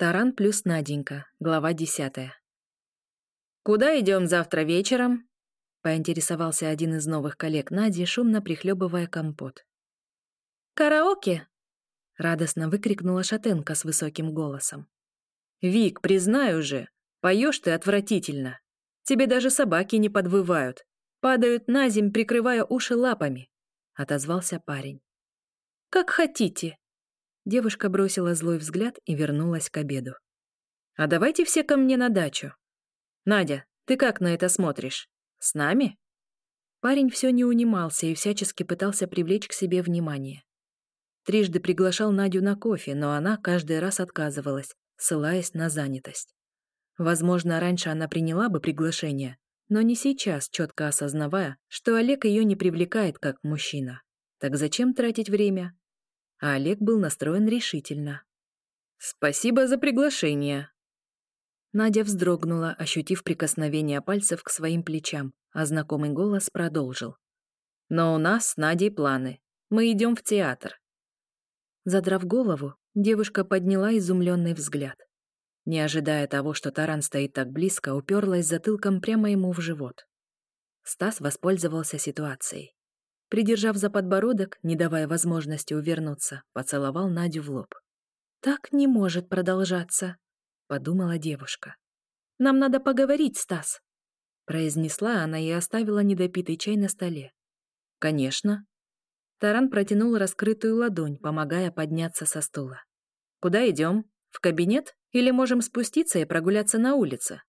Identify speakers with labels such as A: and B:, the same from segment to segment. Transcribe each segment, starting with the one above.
A: Таран плюс Наденька, глава десятая. «Куда идем завтра вечером?» — поинтересовался один из новых коллег Нади, шумно прихлебывая компот.
B: «Караоке!»
A: — радостно выкрикнула шатенка с высоким голосом.
C: «Вик, признаю же, поешь ты отвратительно. Тебе даже собаки не подвывают, падают на земь, прикрывая уши лапами», — отозвался парень.
B: «Как хотите»,
A: Девушка бросила злой взгляд и вернулась к обеду.
C: «А давайте все ко мне на дачу. Надя, ты как на это смотришь? С нами?»
A: Парень все не унимался и всячески пытался привлечь к себе внимание. Трижды приглашал Надю на кофе, но она каждый раз отказывалась, ссылаясь на занятость. Возможно, раньше она приняла бы приглашение, но не сейчас, четко осознавая, что Олег ее не привлекает как мужчина. Так зачем тратить время? А Олег был настроен решительно.
C: «Спасибо за приглашение».
A: Надя вздрогнула, ощутив прикосновение пальцев к своим плечам, а знакомый голос продолжил. «Но у нас с Надей планы. Мы идем в театр». Задрав голову, девушка подняла изумленный взгляд. Не ожидая того, что таран стоит так близко, уперлась затылком прямо ему в живот. Стас воспользовался ситуацией. Придержав за подбородок, не давая возможности увернуться, поцеловал Надю в лоб.
B: «Так не может продолжаться», — подумала девушка. «Нам надо поговорить, Стас», —
A: произнесла она и оставила недопитый чай на столе. «Конечно». Таран протянул раскрытую ладонь, помогая подняться со стула. «Куда идем? В кабинет? Или можем спуститься и прогуляться на улице?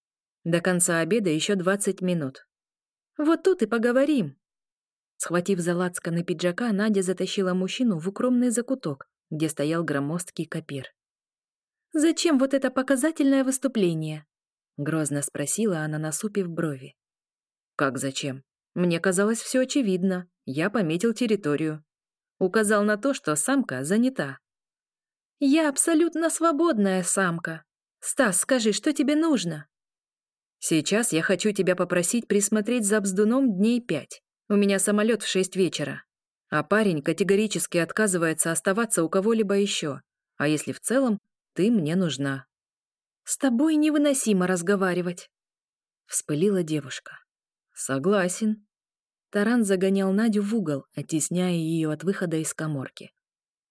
A: До конца обеда еще двадцать минут».
B: «Вот тут и поговорим»,
A: Схватив за лацканы пиджака, Надя затащила мужчину в укромный закуток, где стоял громоздкий копир.
B: «Зачем вот это показательное выступление?»
A: — грозно спросила она, насупив брови. «Как зачем? Мне казалось, все очевидно. Я пометил территорию. Указал на то, что самка занята».
B: «Я абсолютно свободная самка. Стас, скажи, что тебе нужно?»
A: «Сейчас я хочу тебя попросить присмотреть за Бздуном дней пять. У меня самолет в шесть вечера. А парень категорически отказывается оставаться у кого-либо еще. А если в целом, ты мне нужна.
B: С тобой невыносимо разговаривать.
A: Вспылила девушка. Согласен. Таран загонял Надю в угол, оттесняя ее от выхода из коморки.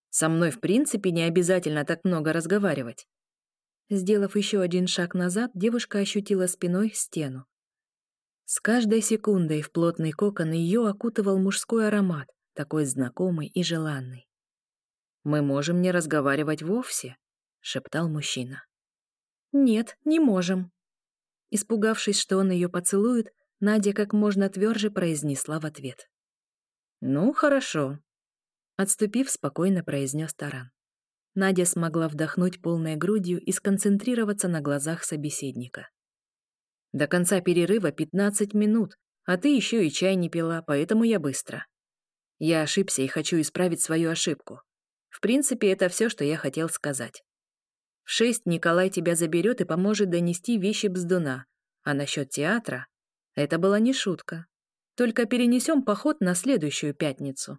A: Со мной в принципе не обязательно так много разговаривать. Сделав еще один шаг назад, девушка ощутила спиной стену. С каждой секундой в плотный кокон ее окутывал мужской аромат, такой знакомый и желанный. «Мы можем не разговаривать вовсе», — шептал мужчина.
B: «Нет, не можем».
A: Испугавшись, что он ее поцелует, Надя как можно тверже произнесла в ответ. «Ну, хорошо», — отступив, спокойно произнес Таран. Надя смогла вдохнуть полной грудью и сконцентрироваться на глазах собеседника. До конца перерыва 15 минут, а ты еще и чай не пила, поэтому я быстро. Я ошибся и хочу исправить свою ошибку. В принципе, это все, что я хотел сказать. В шесть Николай тебя заберет и поможет донести вещи Бздуна. А насчет театра? Это была не шутка. Только перенесем поход на следующую пятницу.